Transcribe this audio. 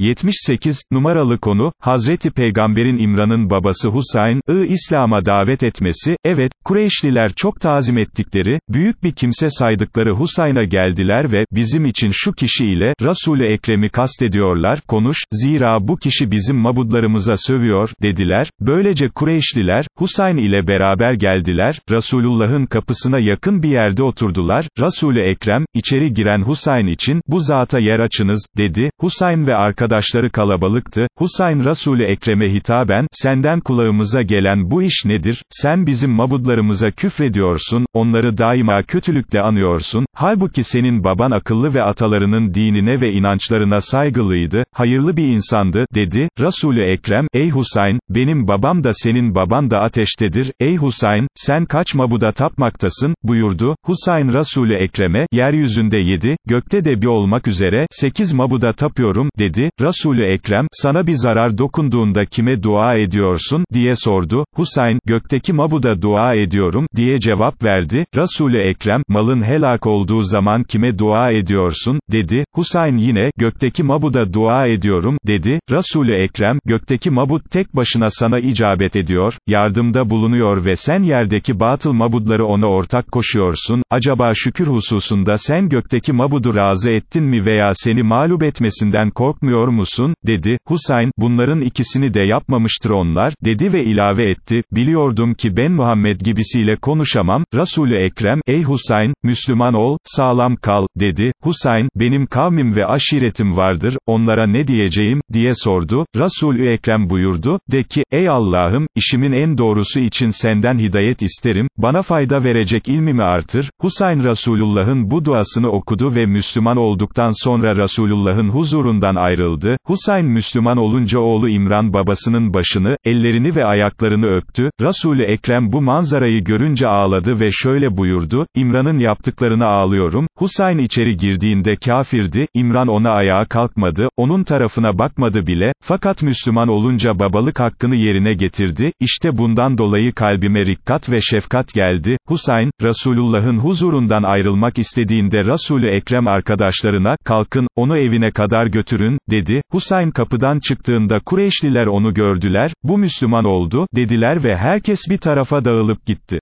78, numaralı konu, Hazreti Peygamberin İmran'ın babası Husayn'ı İslam'a davet etmesi, evet, Kureyşliler çok tazim ettikleri, büyük bir kimse saydıkları Husayn'a geldiler ve, bizim için şu kişi ile, Resul-i Ekrem'i kastediyorlar, konuş, zira bu kişi bizim mabudlarımıza sövüyor, dediler, böylece Kureyşliler, Husayn ile beraber geldiler, Resulullah'ın kapısına yakın bir yerde oturdular, Resul-i Ekrem, içeri giren Husayn için, bu zata yer açınız, dedi, Husayn ve arkadaşları kalabalıktı, Husayn Resul-i Ekrem'e hitaben, senden kulağımıza gelen bu iş nedir, sen bizim mabudlarımıza küfrediyorsun, onları daima kötülükle anıyorsun, halbuki senin baban akıllı ve atalarının dinine ve inançlarına saygılıydı, hayırlı bir insandı, dedi, Resul-i Ekrem, ey Husayn, benim babam da senin baban da ateştedir, ey Husayn, sen kaç mabuda tapmaktasın, buyurdu, Husayn Resul-i Ekrem'e, yeryüzünde yedi, gökte de bir olmak üzere, sekiz mabuda tapıyorum, dedi, Resul-i Ekrem, sana bir zarar dokunduğunda kime dua ediyorsun, diye sordu, Husayn, gökteki mabuda dua ediyorum, diye cevap verdi, Resul-i Ekrem, malın helak olduğu zaman kime dua ediyorsun, dedi, Husayn yine, gökteki mabuda dua ediyorum, dedi, Resul-i Ekrem, gökteki mabut tek başına sana icabet ediyor, yardımda bulunuyor ve sen yerdeki batıl mabudları ona ortak koşuyorsun, acaba şükür hususunda sen gökteki mabudu razı ettin mi veya seni mağlup etmesinden korkmuyor musun, dedi, Husayn, bunların ikisini de yapmamıştır onlar, dedi ve ilave etti, biliyordum ki ben Muhammed gibisiyle konuşamam, Resul-i Ekrem, ey Husayn, Müslüman ol, sağlam kal, dedi, Husayn, benim kavmim ve aşiretim vardır, onlara ne diyeceğim, diye sordu, Resul-i Ekrem buyurdu, de ki, ey Allah'ım, işimin en doğrusu için senden hidayet isterim, bana fayda verecek ilmimi artır, Husayn Resulullah'ın bu duasını okudu ve Müslüman olduktan sonra Resulullah'ın huzurundan ayrıldı, Husayn Müslüman olunca oğlu İmran babasının başını, ellerini ve ayaklarını öptü, Resul-i Ekrem bu manzarayı görünce ağladı ve şöyle buyurdu, İmran'ın yaptıklarına ağlıyorum, Husayn içeri girdiğinde kafirdi, İmran ona ayağa kalkmadı, onun tarafına bakmadı bile, fakat Müslüman olunca babalık hakkını yerine getirdi, işte bundan dolayı kalbime rikkat ve şefkat geldi, Husayn, Resulullah'ın huzurundan ayrılmak istediğinde Resul-i Ekrem arkadaşlarına, kalkın, onu evine kadar götürün, dedi, Husayn kapıdan çıktığında Kureyşliler onu gördüler, bu Müslüman oldu, dediler ve herkes bir tarafa dağılıp gitti.